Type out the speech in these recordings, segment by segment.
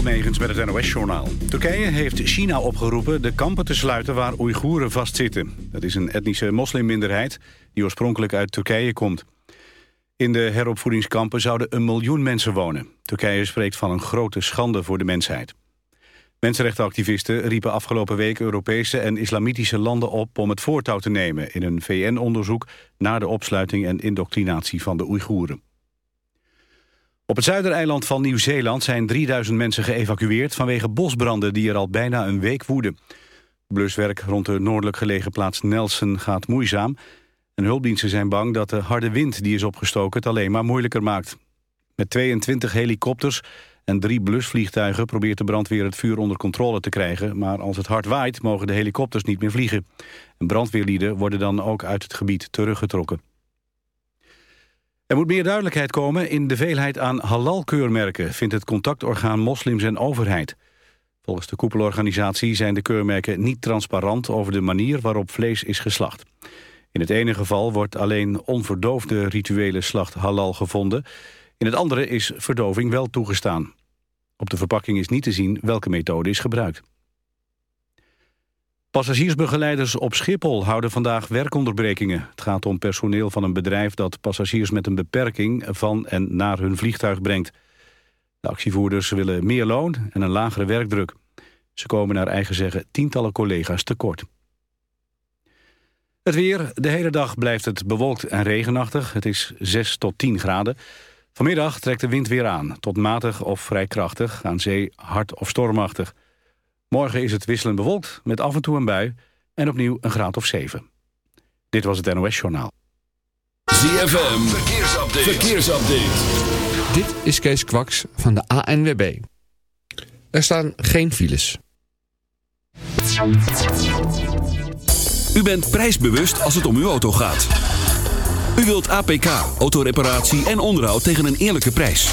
Almegens met het NOS-journaal. Turkije heeft China opgeroepen de kampen te sluiten waar Oeigoeren vastzitten. Dat is een etnische moslimminderheid die oorspronkelijk uit Turkije komt. In de heropvoedingskampen zouden een miljoen mensen wonen. Turkije spreekt van een grote schande voor de mensheid. Mensenrechtenactivisten riepen afgelopen week Europese en islamitische landen op om het voortouw te nemen in een VN-onderzoek naar de opsluiting en indoctrinatie van de Oeigoeren. Op het zuidereiland van Nieuw-Zeeland zijn 3000 mensen geëvacueerd vanwege bosbranden die er al bijna een week woeden. Bluswerk rond de noordelijk gelegen plaats Nelson gaat moeizaam en hulpdiensten zijn bang dat de harde wind die is opgestoken het alleen maar moeilijker maakt. Met 22 helikopters en drie blusvliegtuigen probeert de brandweer het vuur onder controle te krijgen, maar als het hard waait mogen de helikopters niet meer vliegen. En brandweerlieden worden dan ook uit het gebied teruggetrokken. Er moet meer duidelijkheid komen in de veelheid aan halal-keurmerken... vindt het contactorgaan Moslims en Overheid. Volgens de koepelorganisatie zijn de keurmerken niet transparant... over de manier waarop vlees is geslacht. In het ene geval wordt alleen onverdoofde rituele slacht halal gevonden. In het andere is verdoving wel toegestaan. Op de verpakking is niet te zien welke methode is gebruikt. Passagiersbegeleiders op Schiphol houden vandaag werkonderbrekingen. Het gaat om personeel van een bedrijf dat passagiers met een beperking van en naar hun vliegtuig brengt. De actievoerders willen meer loon en een lagere werkdruk. Ze komen naar eigen zeggen tientallen collega's tekort. Het weer. De hele dag blijft het bewolkt en regenachtig. Het is 6 tot 10 graden. Vanmiddag trekt de wind weer aan, tot matig of vrij krachtig. Aan zee hard of stormachtig. Morgen is het wisselend bewolkt met af en toe een bui en opnieuw een graad of 7. Dit was het NOS Journaal. ZFM, verkeersupdate. verkeersupdate. Dit is Kees Kwaks van de ANWB. Er staan geen files. U bent prijsbewust als het om uw auto gaat. U wilt APK, autoreparatie en onderhoud tegen een eerlijke prijs.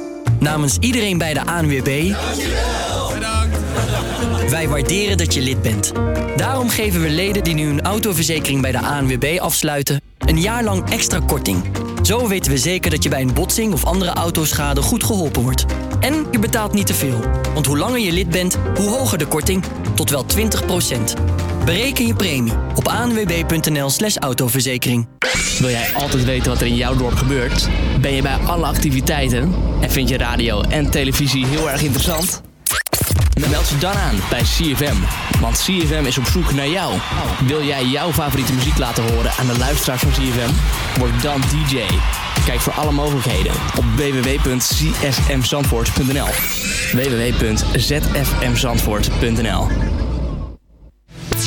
Namens iedereen bij de ANWB. Wij waarderen dat je lid bent. Daarom geven we leden die nu een autoverzekering bij de ANWB afsluiten... een jaar lang extra korting. Zo weten we zeker dat je bij een botsing of andere autoschade goed geholpen wordt. En je betaalt niet te veel. Want hoe langer je lid bent, hoe hoger de korting. Tot wel 20 Bereken je premie op anwb.nl slash autoverzekering. Wil jij altijd weten wat er in jouw dorp gebeurt? Ben je bij alle activiteiten? En vind je radio en televisie heel erg interessant? Meld je dan aan bij CFM. Want CFM is op zoek naar jou. Wil jij jouw favoriete muziek laten horen aan de luisteraars van CFM? Word dan DJ. Kijk voor alle mogelijkheden op www.csmzandvoort.nl www.zfmzandvoort.nl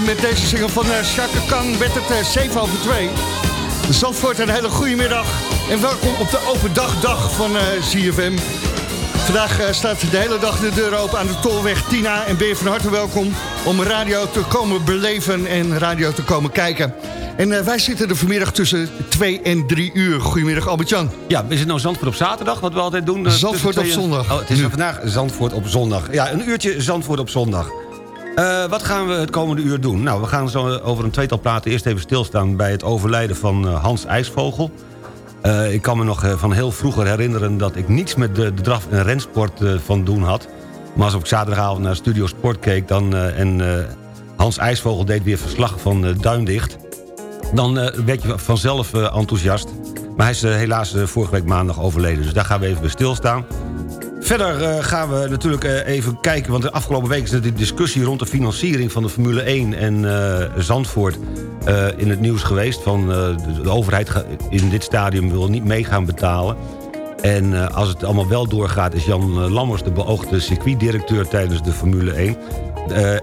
En met deze single van uh, Chaka Kang werd het uh, 7 over 2. Zandvoort, een hele goede middag. En welkom op de open dagdag van uh, CFM. Vandaag uh, staat de hele dag de deur open aan de Tolweg Tina. En ben je van harte welkom om radio te komen beleven en radio te komen kijken. En uh, wij zitten er vanmiddag tussen 2 en 3 uur. Goedemiddag Albert-Jan. Ja, is het nou Zandvoort op zaterdag, wat we altijd doen? Uh, Zandvoort op zondag. Oh, het is nu. vandaag Zandvoort op zondag. Ja, een uurtje Zandvoort op zondag. Uh, wat gaan we het komende uur doen? Nou, we gaan zo over een tweetal platen eerst even stilstaan... bij het overlijden van Hans IJsvogel. Uh, ik kan me nog van heel vroeger herinneren... dat ik niets met de, de draf- en rensport van doen had. Maar als ik zaterdagavond naar Studio Sport keek... Dan, en Hans IJsvogel deed weer verslag van Duindicht... dan werd je vanzelf enthousiast. Maar hij is helaas vorige week maandag overleden. Dus daar gaan we even bij stilstaan. Verder uh, gaan we natuurlijk uh, even kijken... want de afgelopen week is er de discussie rond de financiering van de Formule 1 en uh, Zandvoort in het nieuws geweest. Van, de, de, overheid in dit stadium wil niet mee gaan betalen. En als het allemaal wel doorgaat is Jan Lammers de beoogde circuitdirecteur tijdens de Formule 1.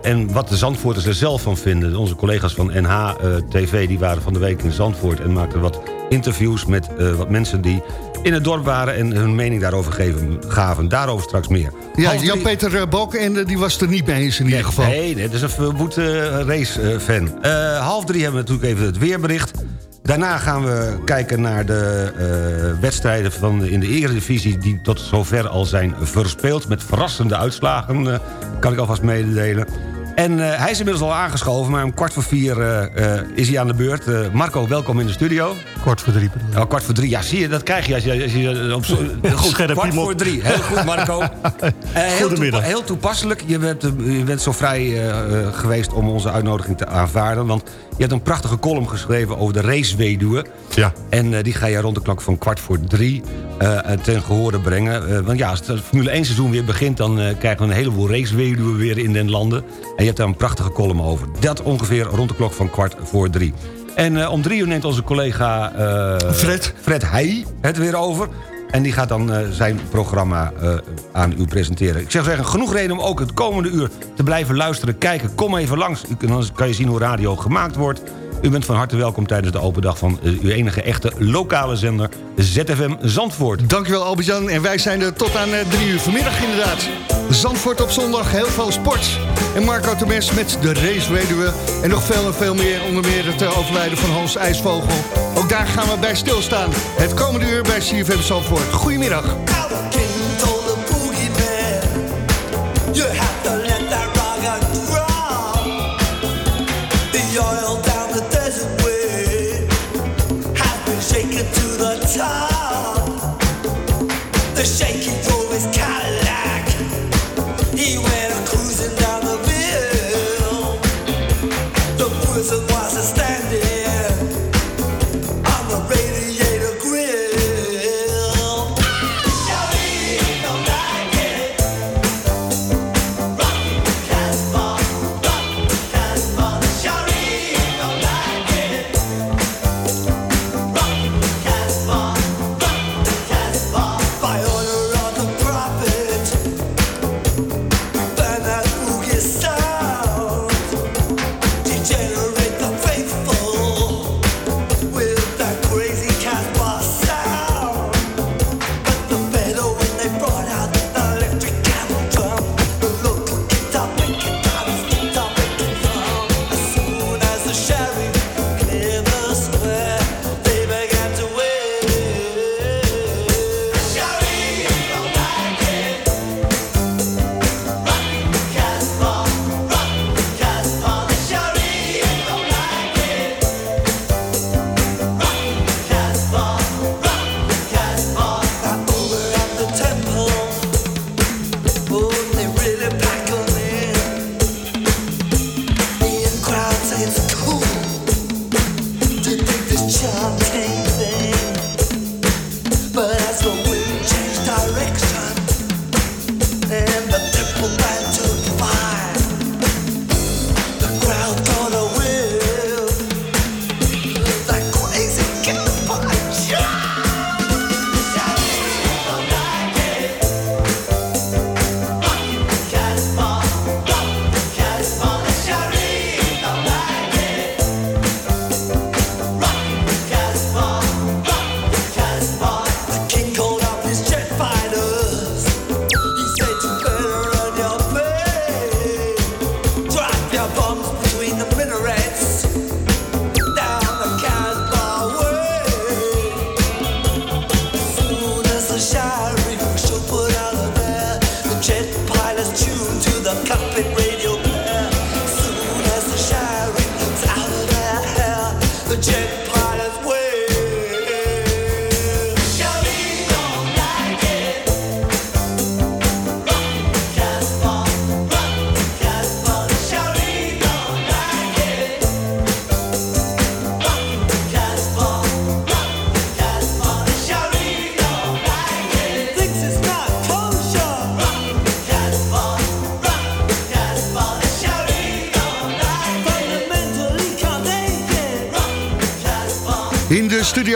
en wat de Zandvoorters er zelf van vinden. Onze collega's van NH-TV die waren van de week in Zandvoort... en maakten wat interviews met wat mensen die in het dorp waren en hun mening daarover geven, gaven. Daarover straks meer. Ja, Jan-Peter Balkenende die was er niet mee eens in ieder geval. Nee, dat is een verwoed uh, race-fan. Uh, half drie hebben we natuurlijk even het weerbericht. Daarna gaan we kijken naar de uh, wedstrijden van in de Eredivisie... die tot zover al zijn verspeeld met verrassende uitslagen... kan ik alvast mededelen. En uh, hij is inmiddels al aangeschoven, maar om kwart voor vier uh, uh, is hij aan de beurt. Marco, welkom in de studio. Kwart voor drie. Oh, kwart voor drie, ja, zie je, dat krijg je als je... Als je op goed, kwart voor drie, heel goed Marco. heel, toepa heel toepasselijk, je bent, je bent zo vrij geweest om onze uitnodiging te aanvaarden. Want je hebt een prachtige column geschreven over de raceweduwe. Ja. En die ga je rond de klok van kwart voor drie ten gehore brengen. want ja, als het Formule 1 seizoen weer begint... dan krijgen we een heleboel raceweduwen weer in den landen. En je hebt daar een prachtige column over. Dat ongeveer rond de klok van kwart voor drie. En om drie uur neemt onze collega... Fred. Fred Heij het weer over. En die gaat dan uh, zijn programma aan u presenteren. Ik zeg zeggen, genoeg reden om ook het komende uur te blijven luisteren. Kijken, kom even langs. Dan kan je zien hoe radio gemaakt wordt. U bent van harte welkom tijdens de open dag van uw enige echte lokale zender ZFM Zandvoort. Dankjewel Albert-Jan en wij zijn er tot aan drie uur vanmiddag inderdaad. Zandvoort op zondag, heel veel sport. En Marco Temes met de raceweduwe. En nog veel en veel meer, onder meer het overlijden van Hans IJsvogel. Ook daar gaan we bij stilstaan. Het komende uur bij CFM Zandvoort. Goedemiddag. Yeah.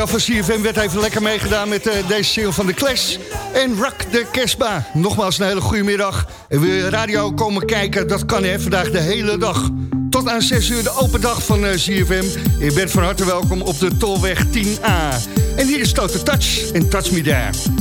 Studio van CFM werd even lekker meegedaan met uh, deze single van de Clash en Rock de Kesba. Nogmaals een hele goede middag. En wil je radio komen kijken, dat kan hè, vandaag de hele dag. Tot aan 6 uur de open dag van uh, CFM. Je bent van harte welkom op de Tolweg 10A. En hier is Total Touch en Touch Me There.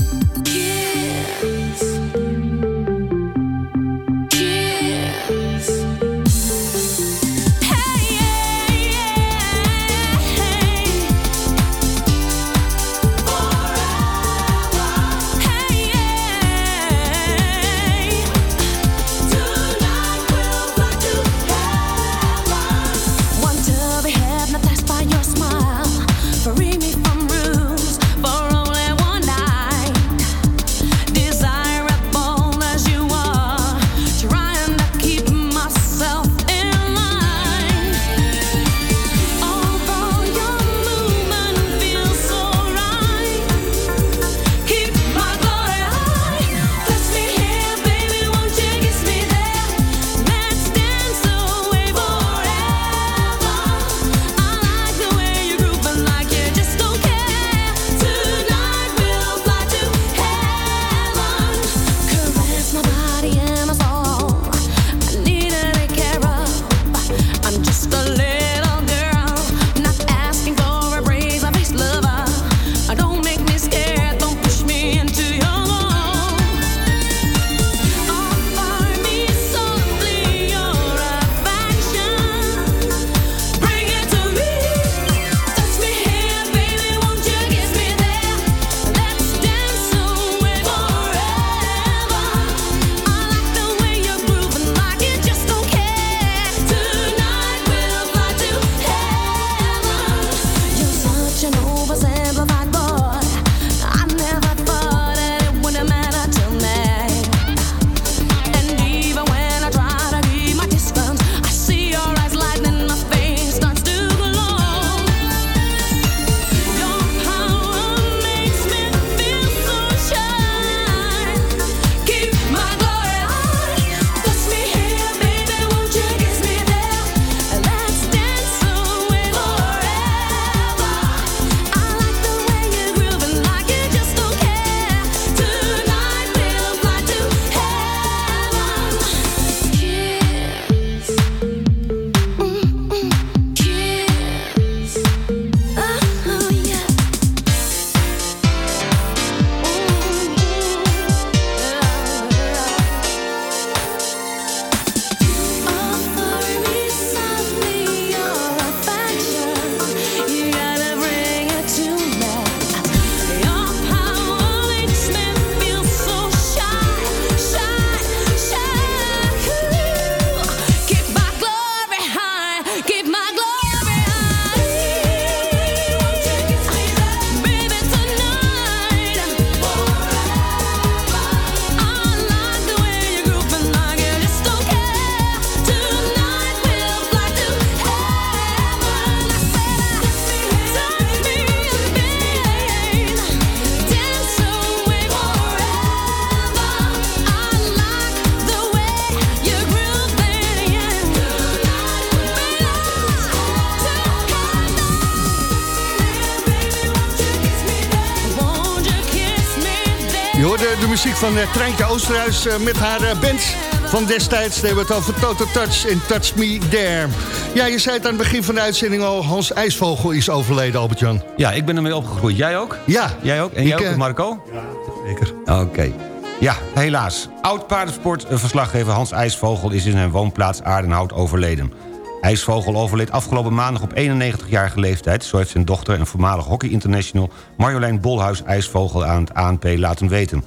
Van uh, Treintje Oosterhuis uh, met haar uh, band van destijds. We hebben het over Total Touch en Touch Me There. Ja, je zei het aan het begin van de uitzending al... Hans IJsvogel is overleden, Albert-Jan. Ja, ik ben ermee opgegroeid. Jij ook? Ja. Jij ook? En jij ook, Marco? Ja, zeker. Oké. Ja, helaas. Oud-paardensportverslaggever Hans IJsvogel is in zijn woonplaats Aardenhout overleden. IJsvogel overleed afgelopen maandag op 91-jarige leeftijd... zo heeft zijn dochter en voormalig hockey-international... Marjolein Bolhuis IJsvogel aan het ANP laten weten...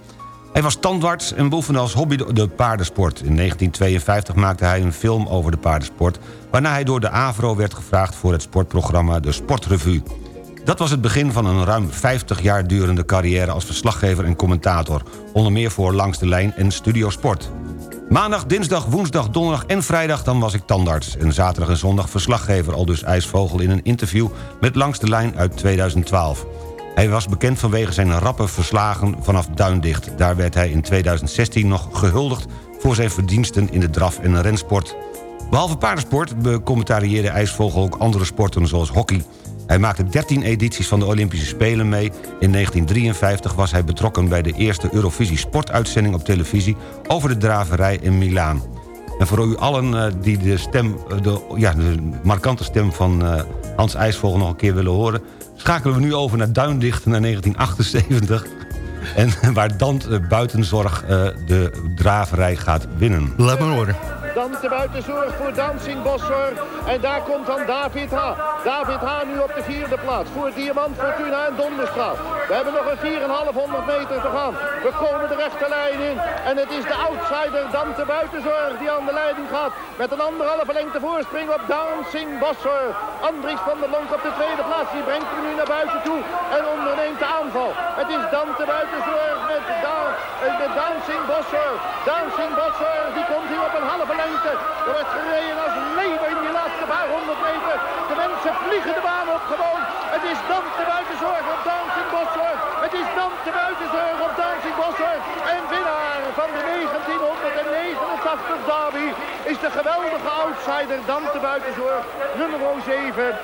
Hij was tandarts en beoefende als hobby de paardensport. In 1952 maakte hij een film over de paardensport... waarna hij door de AVRO werd gevraagd voor het sportprogramma De Sportrevue. Dat was het begin van een ruim 50 jaar durende carrière... als verslaggever en commentator. Onder meer voor Langs de Lijn en Studio Sport. Maandag, dinsdag, woensdag, donderdag en vrijdag dan was ik tandarts. En zaterdag en zondag verslaggever al dus IJsvogel... in een interview met Langs de Lijn uit 2012. Hij was bekend vanwege zijn rappe verslagen vanaf Duindicht. Daar werd hij in 2016 nog gehuldigd voor zijn verdiensten in de draf- en rensport. Behalve paardensport becommentarieerde IJsvogel ook andere sporten zoals hockey... Hij maakte 13 edities van de Olympische Spelen mee. In 1953 was hij betrokken bij de eerste Eurovisie sportuitzending op televisie... over de draverij in Milaan. En voor u allen eh, die de, stem, eh, de, ja, de markante stem van eh, Hans IJsvogel nog een keer willen horen... schakelen we nu over naar Duindicht naar 1978... En waar Dant eh, Buitenzorg eh, de draverij gaat winnen. Laat maar horen. Dante Buitenzorg voor Dancing Boszorg. En daar komt dan David H. David H. nu op de vierde plaats. Voor Diamant, Fortuna en Donderstraat. We hebben nog een 4,500 meter te gaan. We komen de rechte lijn in. En het is de outsider Dante Buitenzorg die aan de leiding gaat. Met een anderhalve lengte voorspring op Dancing Boszorg. Andries van der Lonk op de tweede plaats. Die brengt hem nu naar buiten toe. En onderneemt de aanval. Het is Dante Buitenzorg met, da eh, met Dancing Boszorg. Dancing Boszorg die komt hier op een halve Er wordt gereden als leven in die laatste paar honderd meter. De mensen vliegen de baan op gewoon. Het is Dante Buitenzorg op Dancing Boszorg. Het is Dante Buitenzorg op Dancing Boszorg. En winnaar van de 1989 derby is de geweldige outsider Dante Buitenzorg. Nummer 7.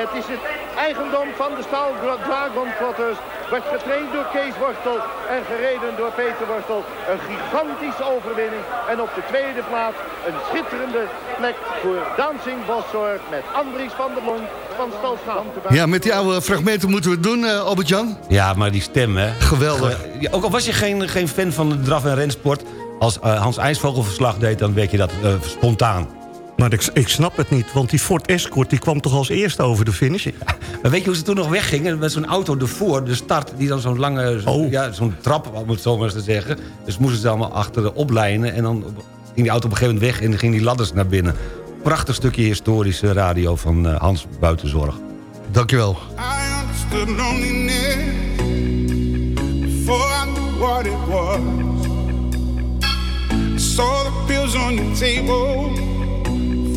Het is het eigendom van de stal Dragon Trotters. Werd getraind door Kees Worstel en gereden door Peter Worstel. Een gigantische overwinning. En op de tweede plaats een schitterende plek voor Dancing Boszorg met Andries van der Lonk van Stal Schaam. Ja, met die oude fragmenten moeten we het doen, eh, Albert-Jan. Ja, maar die stem, hè. Geweldig. Ge- ja, ook al was je geen, geen fan van de draf- en rensport... als eh, Hans IJsvogel verslag deed, dan weet je dat eh, spontaan. Maar ik, ik snap het niet, want die Ford Escort die kwam toch als eerste over de finish? Maar weet je hoe ze toen nog weggingen? Met zo'n auto ervoor, de start, die dan zo'n lange... zo- Oh. Ja, zo'n trap, om het zo maar eens te zeggen. Dus moesten ze allemaal achter de oplijnen... en dan ging die auto op een gegeven moment weg... en dan ging die ladders naar binnen. Prachtig stukje historische radio van eh, Hans Buitenzorg. Dankjewel. I understood loneliness before I knew what it was. I saw the pills on your table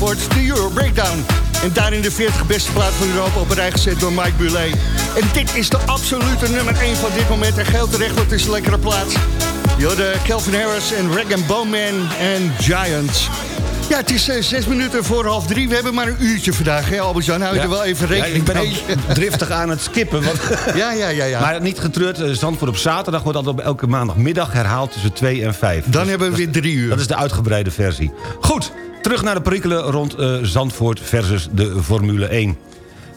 Zandvoort, de Euro Breakdown. En daarin de 40 beste plaat van Europa op een rij gezet door Mike Bulet. En dit is de absolute nummer 1 van dit moment. En geldt terecht, want het is een lekkere plaats. de Calvin Harris en Rag Bowman en Giants. Ja, het is eh, zes minuten voor half drie. We hebben maar een uurtje vandaag, hè Albert-Jan? Hou je Ja. er wel even Ja, rekening ik ben mee? ook driftig aan het skippen. Want ja, ja, ja, ja. Maar niet getreurd, eh, Zandvoort op zaterdag wordt altijd op elke maandagmiddag herhaald tussen 2 en 5. Dan hebben we weer drie uur. Dat is de uitgebreide versie. Goed, terug naar de perikelen rond eh, Zandvoort versus de Formule 1.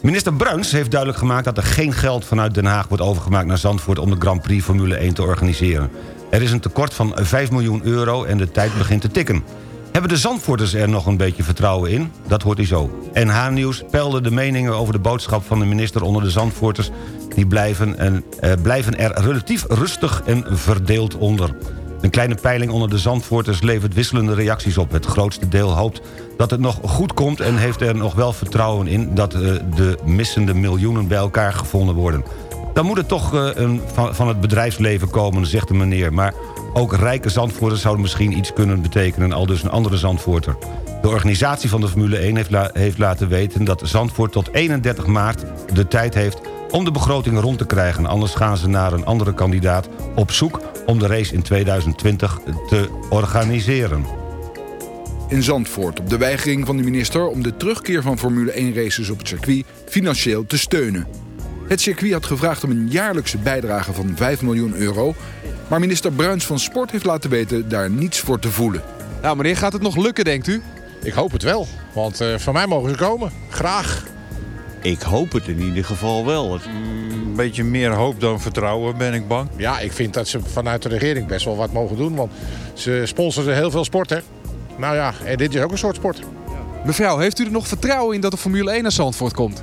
Minister Bruins heeft duidelijk gemaakt dat er geen geld vanuit Den Haag wordt overgemaakt naar Zandvoort om de Grand Prix Formule 1 te organiseren. Er is een tekort van 5 miljoen euro en de tijd begint te tikken. Hebben de Zandvoorters er nog een beetje vertrouwen in? Dat hoort u zo. NH Nieuws peilde de meningen over de boodschap van de minister onder de Zandvoorters. Die blijven, en, eh, blijven er relatief rustig en verdeeld onder. Een kleine peiling onder de Zandvoorters levert wisselende reacties op. Het grootste deel hoopt dat het nog goed komt... en heeft er nog wel vertrouwen in dat eh, de missende miljoenen bij elkaar gevonden worden. Dan moet het toch eh, een, van, het bedrijfsleven komen, zegt de meneer. Maar ook rijke Zandvoorters zouden misschien iets kunnen betekenen... al dus een andere Zandvoorter. De organisatie van de Formule 1 heeft, heeft laten weten... dat Zandvoort tot 31 maart de tijd heeft om de begroting rond te krijgen. Anders gaan ze naar een andere kandidaat op zoek... om de race in 2020 te organiseren. in Zandvoort op de weigering van de minister om de terugkeer van Formule 1 races op het circuit financieel te steunen. Het circuit had gevraagd om een jaarlijkse bijdrage van 5 miljoen euro, maar minister Bruins van Sport heeft laten weten daar niets voor te voelen. Nou, wanneer gaat het nog lukken, denkt u? Ik hoop het wel, want eh, van mij mogen ze komen. Graag. Ik hoop het in ieder geval wel. Het- mm, Een beetje meer hoop dan vertrouwen, ben ik bang. Ja, ik vind dat ze vanuit de regering best wel wat mogen doen, want ze sponsoren heel veel sport, hè. Nou ja, en dit is ook een soort sport. Mevrouw, heeft u er nog vertrouwen in dat de Formule 1 naar Zandvoort komt?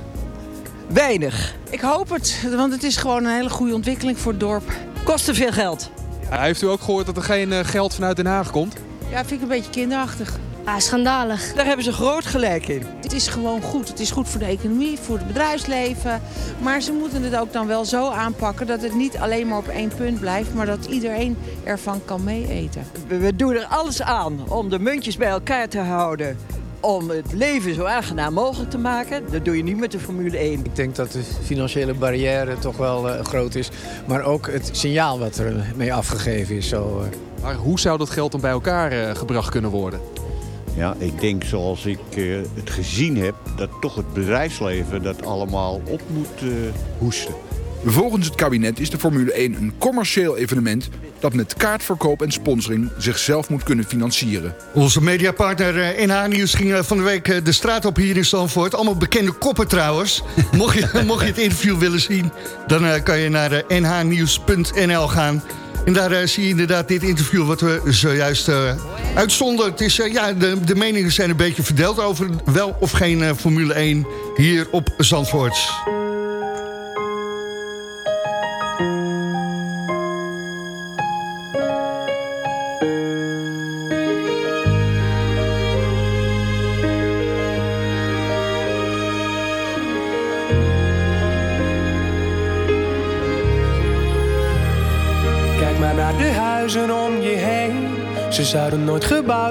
Weinig. Ik hoop het, want het is gewoon een hele goede ontwikkeling voor het dorp. Kost te veel geld. heeft u ook gehoord dat er geen eh, geld vanuit Den Haag komt? Ja, vind ik een beetje kinderachtig. Ah, schandalig. Daar hebben ze groot gelijk in. Het is gewoon goed. Het is goed voor de economie, voor het bedrijfsleven. Maar ze moeten het ook dan wel zo aanpakken dat het niet alleen maar op één punt blijft, maar dat iedereen ervan kan meeeten. We, we doen er alles aan om de muntjes bij elkaar te houden. Om het leven zo aangenaam mogelijk te maken. Dat doe je niet met de Formule 1. Ik denk dat de financiële barrière toch wel eh, groot is. Maar ook het signaal wat er mee afgegeven is. Zo, eh. Maar hoe zou dat geld dan bij elkaar eh, gebracht kunnen worden? Ja, ik denk zoals ik eh, het gezien heb... dat toch het bedrijfsleven dat allemaal op moet eh, hoesten. Volgens het kabinet is de Formule 1 een commercieel evenement dat met kaartverkoop en sponsoring zichzelf moet kunnen financieren. Onze mediapartner eh, NH Nieuws ging eh, van de week eh, de straat op hier in Zandvoort. Allemaal bekende koppen trouwens. mocht, je, mocht je het interview willen zien, dan eh, kan je naar eh, nhnieuws.nl gaan. En daar eh, zie je inderdaad dit interview wat we zojuist eh, uitzonden. Het is, eh, ja, de, de meningen zijn een beetje verdeeld over wel of geen Formule 1 hier op Zandvoort.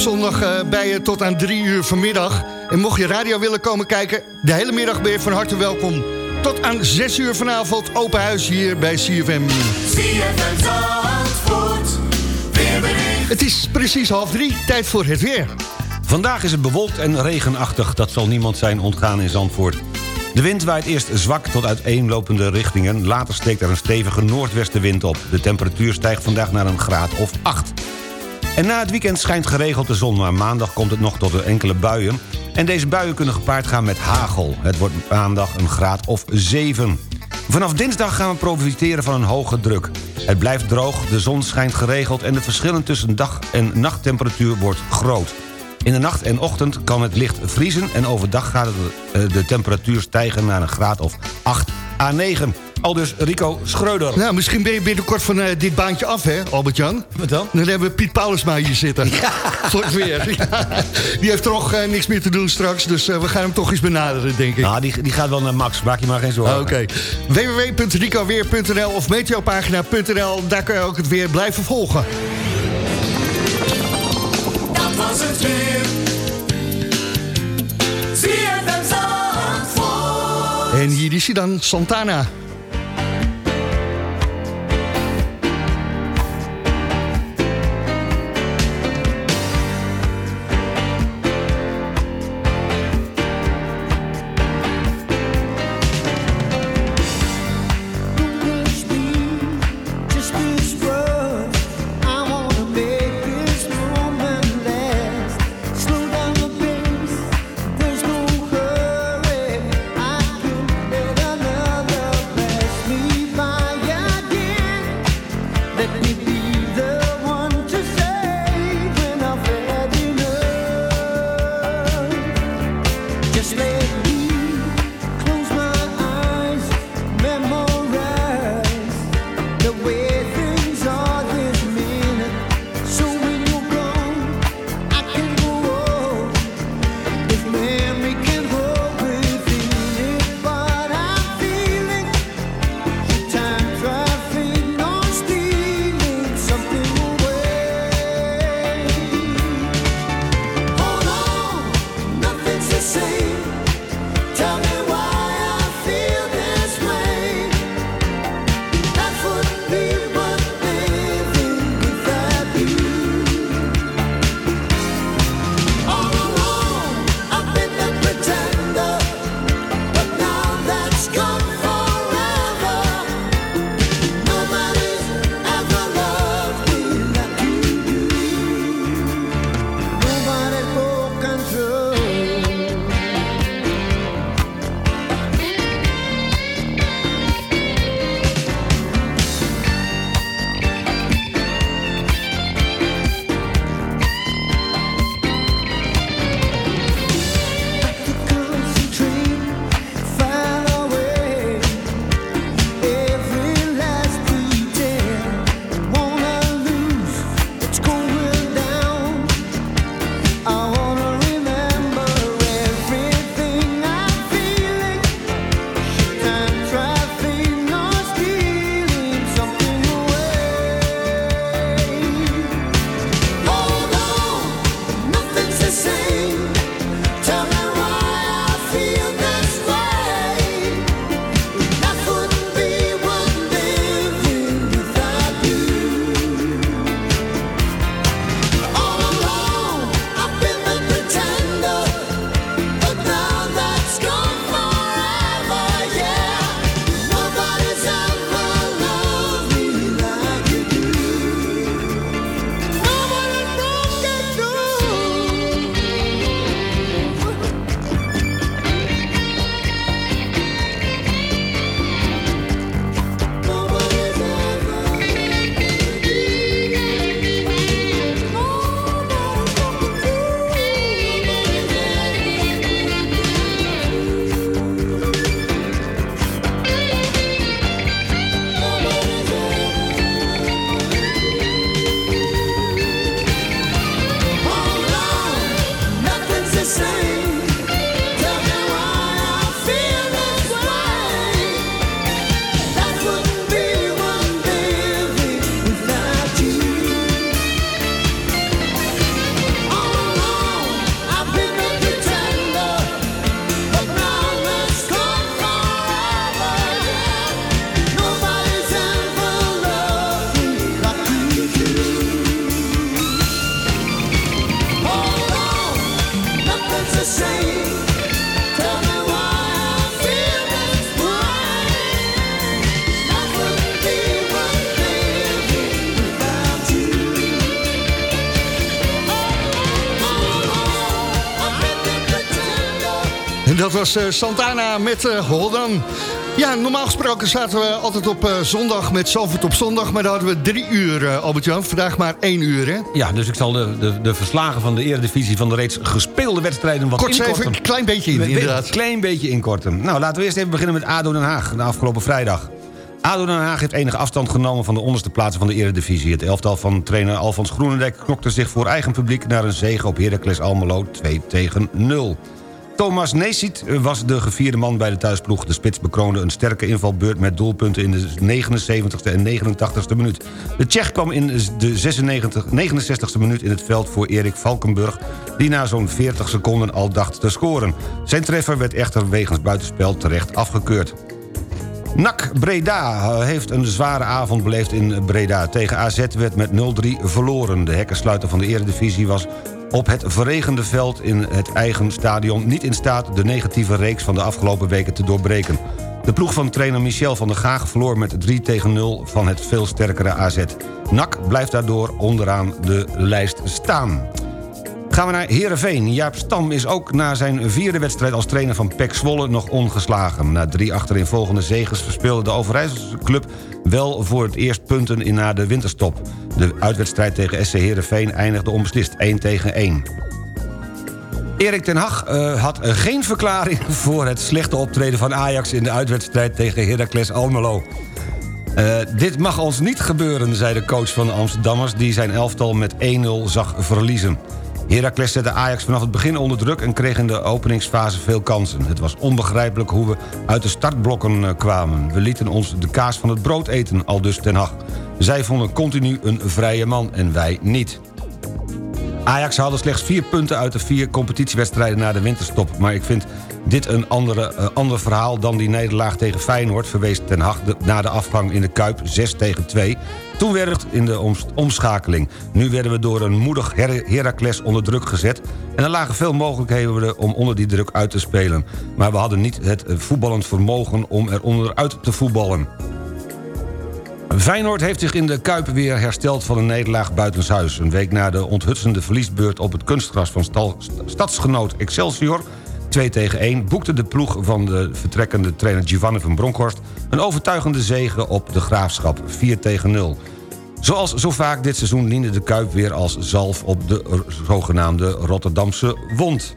Zondag eh, bij je tot aan drie uur vanmiddag. En mocht je radio willen komen kijken, de hele middag ben je van harte welkom. Tot aan zes uur vanavond, open huis hier bij CFM. Zandvoort. Het is precies half drie, tijd voor het weer. Vandaag is het bewolkt en regenachtig. Dat zal niemand zijn ontgaan in Zandvoort. De wind waait eerst zwak tot uiteenlopende richtingen. Later steekt er een stevige noordwestenwind op. De temperatuur stijgt vandaag naar een graad of 8. En na het weekend schijnt geregeld de zon... maar maandag komt het nog tot enkele buien. En deze buien kunnen gepaard gaan met hagel. Het wordt maandag een graad of 7. Vanaf dinsdag gaan we profiteren van een hoge druk. Het blijft droog, de zon schijnt geregeld... en de verschillen tussen dag- en nachttemperatuur wordt groot. In de nacht en ochtend kan het licht vriezen... en overdag gaat eh, de temperatuur stijgen naar een graad of 8 à 9. Al dus Rico Schreuder. Nou, misschien ben je binnenkort van eh, dit baantje af, hè, Albert-Jan? Wat dan? Dan hebben we Piet Paulusma hier zitten. Voor het weer. Ja. Die heeft toch eh, niks meer te doen straks, dus eh, we gaan hem toch eens benaderen, denk ik. Nou, die, die gaat wel naar Max, maak je maar geen zorgen. Oké. www.ricoweer.nl of meteopagina.nl, daar kun je ook het weer blijven volgen. Dat was het weer. En hier is hij dan, Santana. Was eh, Santana met eh Hold On. Ja, normaal gesproken zaten we altijd op eh, zondag met Zalvoort op zondag. Maar daar hadden we drie uur, Albert-Jan. Vandaag maar één uur, hè? Ja, dus ik zal de, de, de verslagen van de eredivisie... van de reeds gespeelde wedstrijden wat Kort inkorten. even een klein beetje in, Een inderdaad. klein beetje inkorten. Nou, laten we eerst even beginnen met ADO Den Haag, de afgelopen vrijdag. ADO Den Haag heeft enige afstand genomen van de onderste plaatsen van de eredivisie. Het elftal van trainer Alfons Groenendijk knokte zich voor eigen publiek... naar een zege op Heracles Almelo 2 tegen 0. Thomas Neesiet was de gevierde man bij de thuisploeg. De spits bekroonde een sterke invalbeurt met doelpunten in de 79ste en 89ste minuut. De Tsjech kwam in de 96, 69ste minuut in het veld voor Erik Valkenburg... die na zo'n 40 seconden al dacht te scoren. Zijn treffer werd echter wegens buitenspel terecht afgekeurd. NAC Breda eh, heeft een zware avond beleefd in Breda. Tegen AZ werd met 0-3 verloren. De hekkensluiter van de eredivisie was op het verregende veld in het eigen stadion... niet in staat de negatieve reeks van de afgelopen weken te doorbreken. De ploeg van trainer Michel van der Gaag verloor met 3 tegen 0 van het veel sterkere AZ. NAC blijft daardoor onderaan de lijst staan. Gaan we naar Heerenveen. Jaap Stam is ook na zijn vierde wedstrijd als trainer van PEC Zwolle nog ongeslagen. Na drie achtereenvolgende zegens verspeelde de Overijsselse club wel voor het eerst punten in na de winterstop. De uitwedstrijd tegen SC Heerenveen eindigde onbeslist 1 tegen 1. Erik ten Hag eh, had geen verklaring voor het slechte optreden van Ajax... in de uitwedstrijd tegen Heracles Almelo. Eh, dit mag ons niet gebeuren, zei de coach van de Amsterdammers... die zijn elftal met 1-0 zag verliezen. Heracles zette Ajax vanaf het begin onder druk... en kreeg in de openingsfase veel kansen. Het was onbegrijpelijk hoe we uit de startblokken eh, kwamen. We lieten ons de kaas van het brood eten, al dus ten Hag. Zij vonden continu een vrije man en wij niet. Ajax haalde slechts vier punten uit de vier competitiewedstrijden na de winterstop. Maar ik vind dit een andere, eh, ander verhaal dan die nederlaag tegen Feyenoord... verwees Ten Hag de- na de afgang in de Kuip 6 tegen 2. Toen werd het in de oms- omschakeling. Nu werden we door een moedig Her Heracles onder druk gezet... en er lagen veel mogelijkheden om onder die druk uit te spelen. Maar we hadden niet het eh, voetballend vermogen om er onderuit te voetballen. Feyenoord heeft zich in de Kuip weer hersteld van een nederlaag buitenshuis. Een week na de onthutsende verliesbeurt op het kunstgras van stadsgenoot Excelsior... 2 tegen 1 boekte de ploeg van de vertrekkende trainer Giovanni van Bronckhorst... een overtuigende zege op de Graafschap, 4 tegen 0. Zoals zo vaak dit seizoen diende de Kuip weer als zalf op de zogenaamde Rotterdamse wond.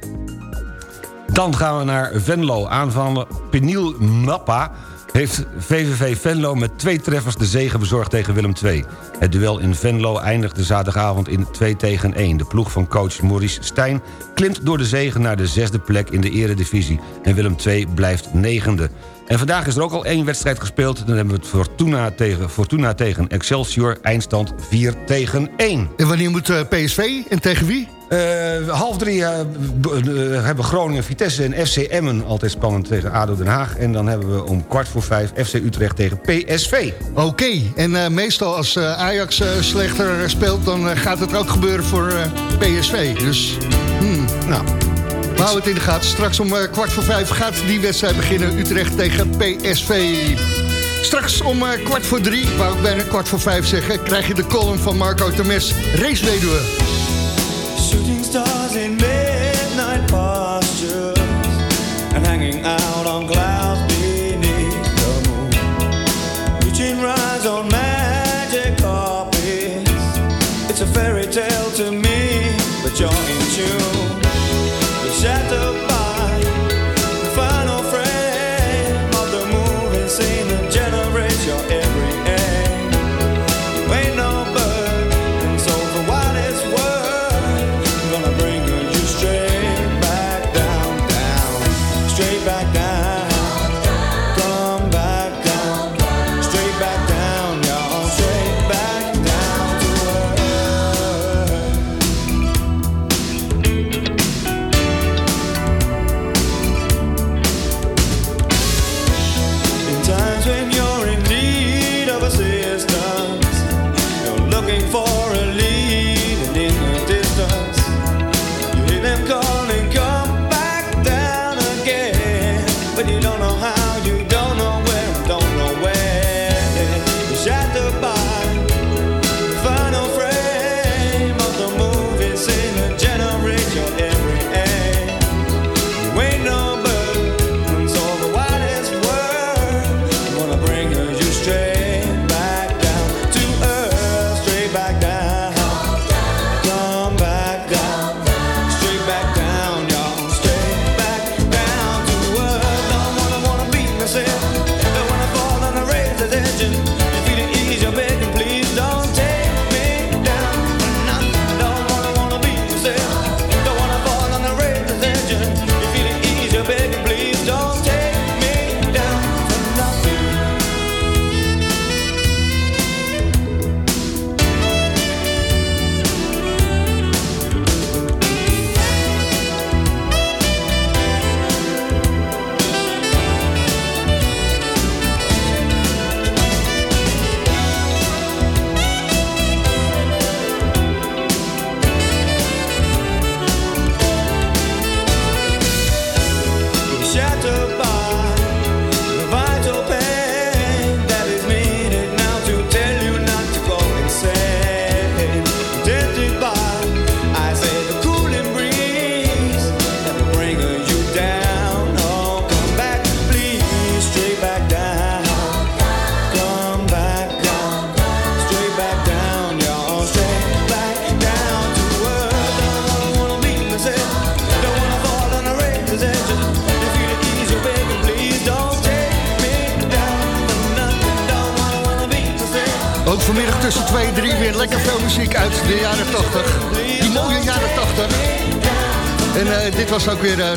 Dan gaan we naar Venlo. Aanvaller Peniel Mappa heeft VVV Venlo met twee treffers de zege bezorgd tegen Willem II. Het duel in Venlo eindigde zaterdagavond in 2 tegen 1. De ploeg van coach Maurice Stijn klimt door de zege naar de zesde plek in de eredivisie. En Willem II blijft negende. En vandaag is er ook al één wedstrijd gespeeld. Dan hebben we het Fortuna tegen, Fortuna tegen Excelsior. Eindstand 4 tegen 1. En wanneer moet eh, PSV en tegen wie? Eh, half drie eh, hebben Groningen, Vitesse en FC Emmen... altijd spannend tegen ADO Den Haag. En dan hebben we om kwart voor vijf FC Utrecht tegen PSV. Oké, en meestal als Ajax slechter speelt... dan gaat het ook gebeuren voor PSV. Dus, hmm. nou... We houden het in de gaten. Straks om eh, kwart voor vijf gaat die wedstrijd beginnen. Utrecht tegen PSV. Straks om eh, kwart voor drie, wou ik bijna kwart voor vijf zeggen... krijg je de column van Marco Temes, raceweduwe. Shooting stars in midnight postures and hanging out on clouds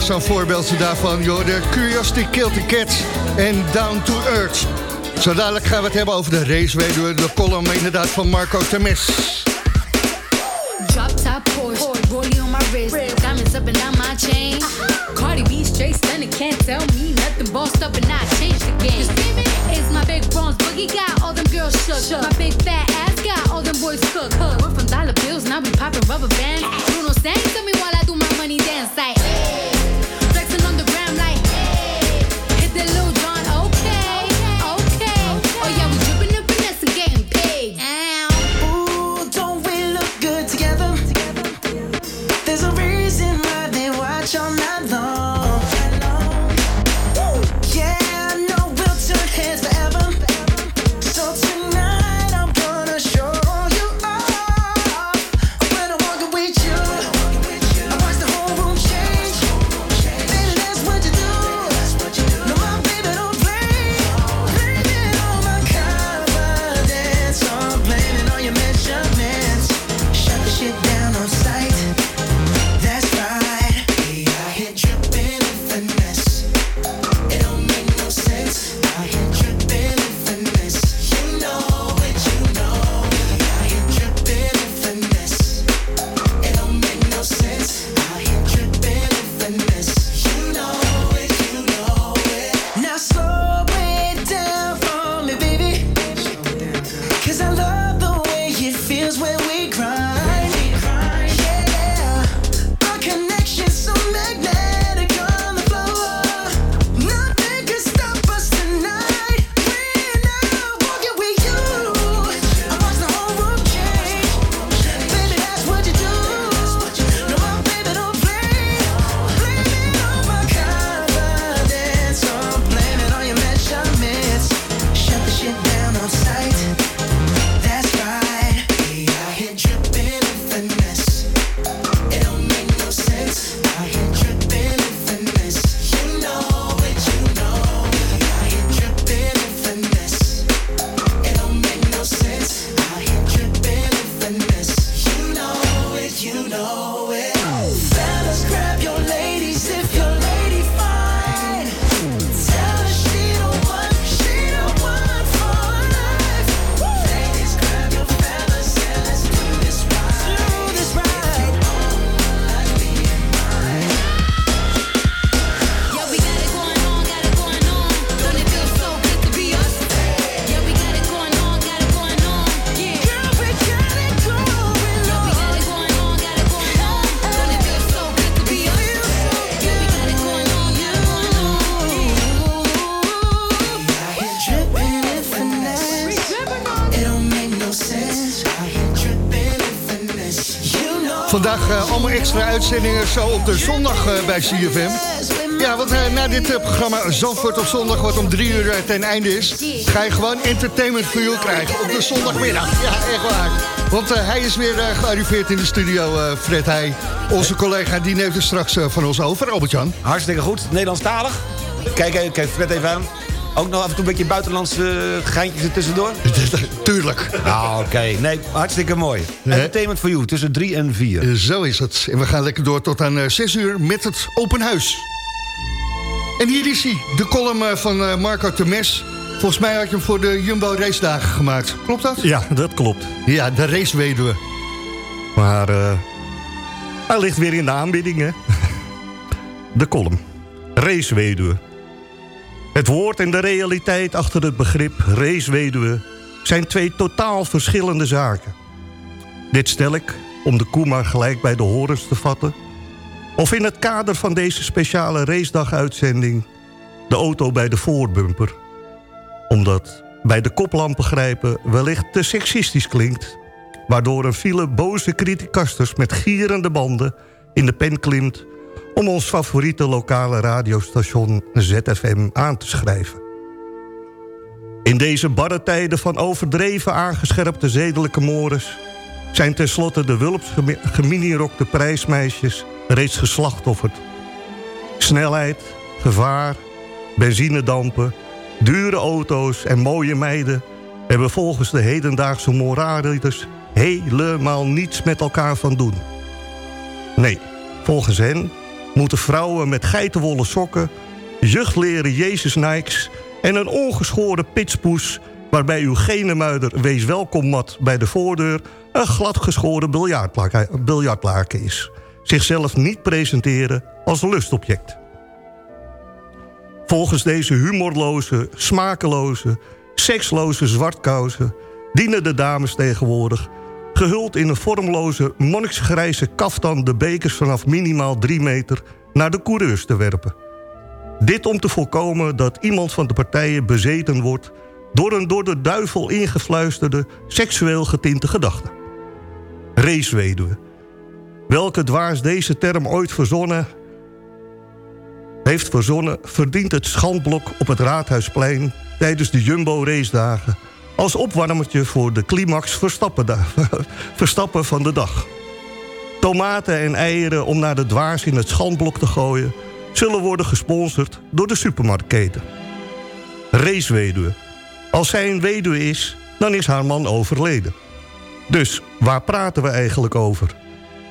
zo'n voorbeeldje daarvan. Joh, de Curiosity Killed the Cats en Down to Earth. Zo dadelijk gaan we het hebben over de raceweduwe, de column inderdaad van Marco Temes. Drop top Porsche, rollie on my wrist, diamonds up and down my chain. Cardi B straight stunning, can't tell me nothing. Bossed up and I changed the game. It's my big bronze boogie got all them girls shook. My big fat ass got all them boys cook. We're from dollar bills, now we popping rubber bands. Bruno sang to me while I do my money dance like. Extra uitzendingen zo op de zondag eh, bij CFM. Ja, want eh, na dit eh, programma Zandvoort op zondag, wat om drie uur ten einde is... ga je gewoon entertainment voor jou krijgen op de zondagmiddag. Ja, echt waar. Want hij is weer gearriveerd in de studio, Fred Heij. Onze collega, die neemt er straks van ons over, Albert-Jan. Hartstikke goed. Nederlandstalig. Kijk, kijk Fred even aan. Ook nog af en toe een beetje buitenlandse geintjes er tussendoor? Tuurlijk. Nou, oké. Nee, hartstikke mooi. Entertainment for you, tussen drie en vier. Eh, zo is het. En we gaan lekker door tot aan eh, 6 uur met het open huis. En hier is hij, de column eh, van eh, Marco Temes. Volgens mij had je hem voor de Jumbo race dagen gemaakt. Klopt dat? Ja, dat klopt. Ja, de raceweduwe. Maar eh, hij ligt weer in de aanbieding, hè. De column. Raceweduwe. Het woord en de realiteit achter het begrip raceweduwe... zijn twee totaal verschillende zaken. Dit stel ik om de koe maar gelijk bij de horens te vatten... of in het kader van deze speciale racedag-uitzending... de auto bij de voorbumper. Omdat bij de koplampen grijpen wellicht te seksistisch klinkt... waardoor een file boze criticasters met gierende banden in de pen klimt... om ons favoriete lokale radiostation ZFM aan te schrijven. In deze barre tijden van overdreven aangescherpte zedelijke mores... zijn tenslotte de wulps gemi- geminierokte prijsmeisjes reeds geslachtofferd. Snelheid, gevaar, benzinedampen, dure auto's en mooie meiden... hebben volgens de hedendaagse moraalridders helemaal niets met elkaar van doen. Nee, volgens hen moeten vrouwen met geitenwolle sokken, juchtleren Jezus Nikes en een ongeschoren pitspoes waarbij uw genemuider wees welkom mat bij de voordeur een gladgeschoren biljartlaken is. Zichzelf niet presenteren als lustobject. Volgens deze humorloze, smakeloze, seksloze zwartkousen... dienen de dames tegenwoordig... gehuld in een vormloze, monniksgrijze kaftan... de bekers vanaf minimaal drie meter naar de coureurs te werpen. Dit om te voorkomen dat iemand van de partijen bezeten wordt... door een door de duivel ingefluisterde, seksueel getinte gedachte. Raceweduwe. Welke dwaas deze term ooit verzonnen heeft verzonnen... verdient het schandblok op het Raadhuisplein... tijdens de Jumbo-racedagen... als opwarmertje voor de climax Verstappen, Verstappen van de dag. Tomaten en eieren om naar de dwaas in het schandblok te gooien... zullen worden gesponsord door de supermarktketen. Raceweduwe. Als zij een weduwe is, dan is haar man overleden. Dus waar praten we eigenlijk over?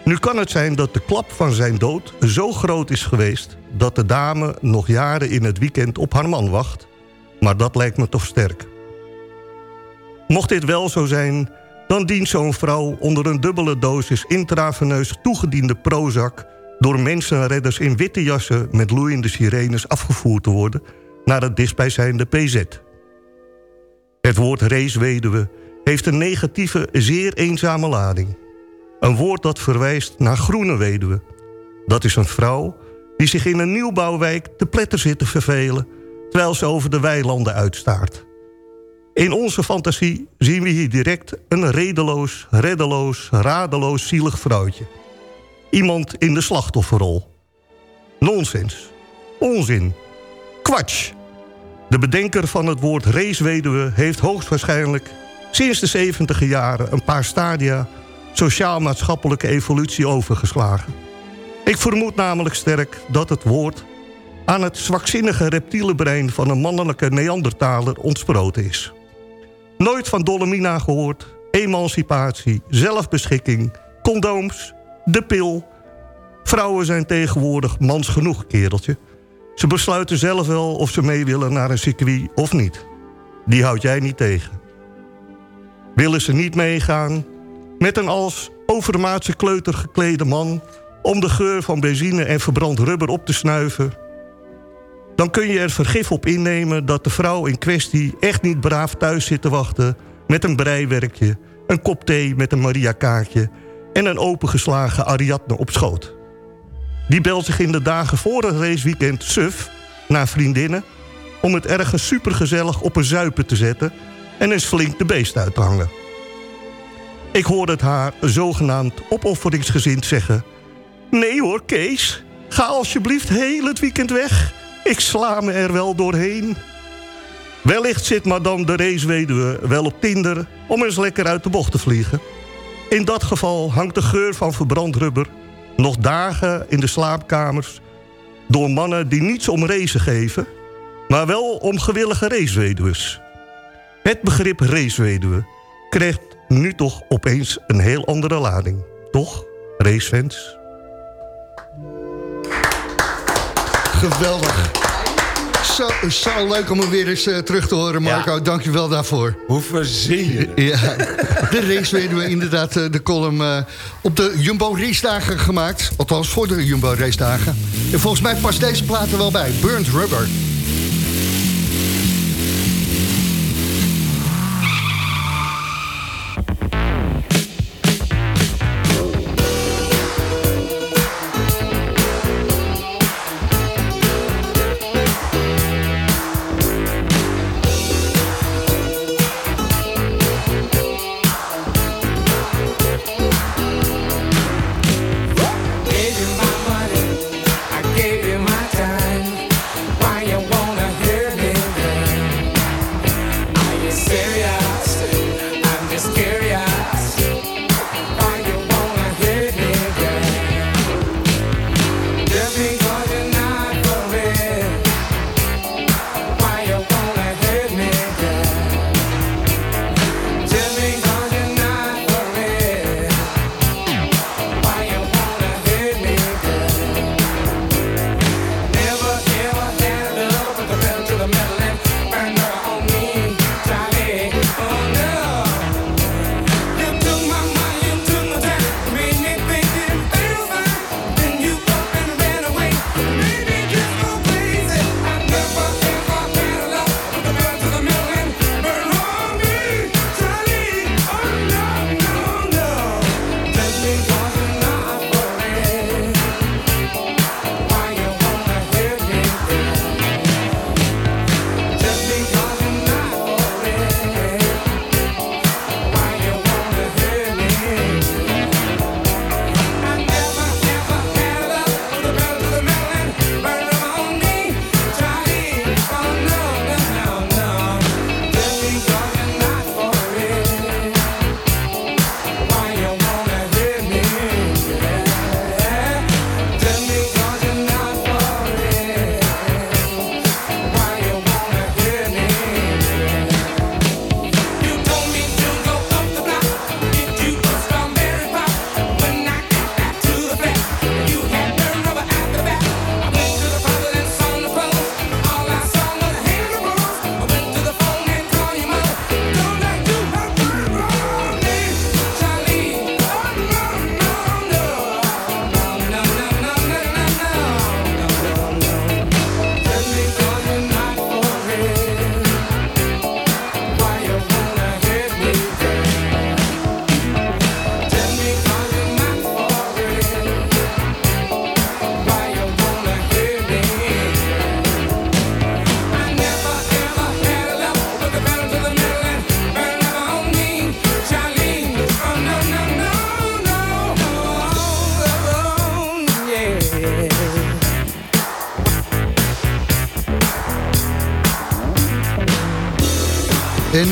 Nu kan het zijn dat de klap van zijn dood zo groot is geweest... dat de dame nog jaren in het weekend op haar man wacht. Maar dat lijkt me toch sterk. Mocht dit wel zo zijn, dan dient zo'n vrouw... onder een dubbele dosis intraveneus toegediende Prozac... door mensenredders in witte jassen met loeiende sirenes afgevoerd te worden... naar het dichtstbijzijnde PZ. Het woord raceweduwe heeft een negatieve, zeer eenzame lading... Een woord dat verwijst naar groene weduwe. Dat is een vrouw die zich in een nieuwbouwwijk te pletter zit te vervelen... terwijl ze over de weilanden uitstaart. In onze fantasie zien we hier direct een redeloos, reddeloos, radeloos, zielig vrouwtje. Iemand in de slachtofferrol. Nonsens. Onzin. Kwatsch. De bedenker van het woord raceweduwe heeft hoogstwaarschijnlijk... sinds de 70 jaren een paar stadia sociaal-maatschappelijke evolutie overgeslagen. Ik vermoed namelijk sterk dat het woord... aan het zwakzinnige reptiele brein van een mannelijke Neandertaler ontsproten is. Nooit van Dolomina gehoord, emancipatie, zelfbeschikking, condooms, de pil. Vrouwen zijn tegenwoordig mans genoeg, kereltje. Ze besluiten zelf wel of ze mee willen naar een circuit of niet. Die houd jij niet tegen. Willen ze niet meegaan, met een als overmaatse kleuter geklede man... om de geur van benzine en verbrand rubber op te snuiven... dan kun je er vergif op innemen dat de vrouw in kwestie... echt niet braaf thuis zit te wachten met een breiwerkje... een kop thee met een Maria-kaartje... en een opengeslagen Ariadne op schoot. Die belt zich in de dagen voor het raceweekend suf naar vriendinnen... om het ergens supergezellig op een zuipen te zetten... en eens flink de beest uit te hangen. Ik hoorde het haar zogenaamd opofferingsgezind zeggen... Nee hoor, Kees. Ga alsjeblieft heel het weekend weg. Ik sla me er wel doorheen. Wellicht zit madame de raceweduwe wel op Tinder... om eens lekker uit de bocht te vliegen. In dat geval hangt de geur van verbrand rubber... nog dagen in de slaapkamers... door mannen die niets om racen geven... maar wel om gewillige raceweduws. Het begrip raceweduwe krijgt nu toch opeens een heel andere lading. Toch, racefans? Geweldig. Zo, zo leuk om hem weer eens eh, terug te horen, Marco. Dank je wel daarvoor. Hoe verzin je Ja, de race werden we inderdaad eh, de column eh, op de Jumbo Race dagen gemaakt. Althans, voor de Jumbo Race dagen. En volgens mij past deze plaat er wel bij. Burnt Rubber.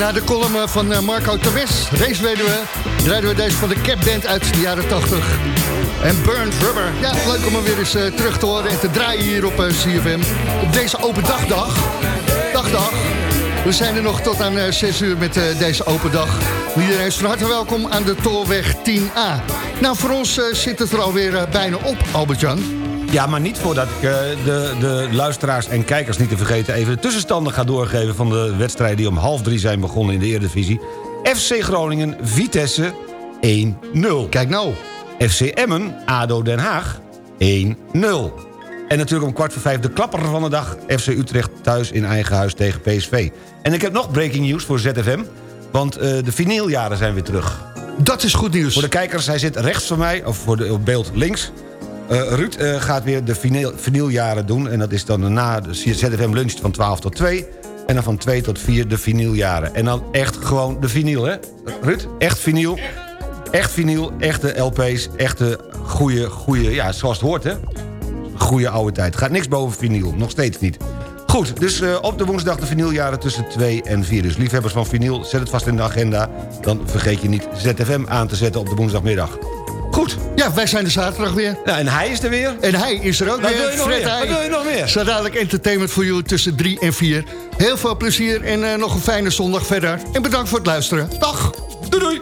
Na de column eh, van eh, Marco Temes, raceweduwe, draaiden we deze van de Cap Band uit de jaren 80. En Burnt Rubber. Ja, leuk om hem weer eens eh, terug te horen en te draaien hier op CFM. Op deze open dagdag. Dagdag. We zijn er nog tot aan eh, 6 uur met deze open dag. Iedereen is van harte welkom aan de Tolweg 10A. Nou, voor ons zit het er alweer bijna op, Albert-Jan. Ja, maar niet voordat ik eh, de, de luisteraars en kijkers niet te vergeten... even de tussenstanden ga doorgeven van de wedstrijden... die om half drie zijn begonnen in de Eredivisie. FC Groningen, Vitesse 1-0. Kijk nou. FC Emmen, ADO Den Haag 1-0. En natuurlijk om kwart voor vijf de klapper van de dag... FC Utrecht thuis in eigen huis tegen PSV. En ik heb nog breaking news voor ZFM... want eh, de vinyljaren zijn weer terug. Dat is goed nieuws. Voor de kijkers, hij zit rechts van mij, of voor de, op beeld links... Eh, Ruud eh, gaat weer de vinyl, vinyljaren doen. En dat is dan na de ZFM lunch van 12 tot 2. En dan van 2 tot 4 de vinyljaren. En dan echt gewoon de vinyl, hè? Ruud, echt vinyl. Echt vinyl, echte LP's, echte goede, goede, ja, zoals het hoort, hè? Goede oude tijd. Gaat niks boven vinyl, nog steeds niet. Goed, dus eh, op de woensdag de vinyljaren tussen 2 en 4. Dus liefhebbers van vinyl, zet het vast in de agenda. Dan vergeet je niet ZFM aan te zetten op de woensdagmiddag. Goed. Ja, wij zijn er zaterdag weer. Ja, en hij is er weer. En hij is er ook Wat weer. wil je nog Fred meer? Wat wil je nog meer? Zo dadelijk entertainment voor jou tussen 3 en 4. Heel veel plezier en eh, nog een fijne zondag verder. En bedankt voor het luisteren. Dag. Doei doei.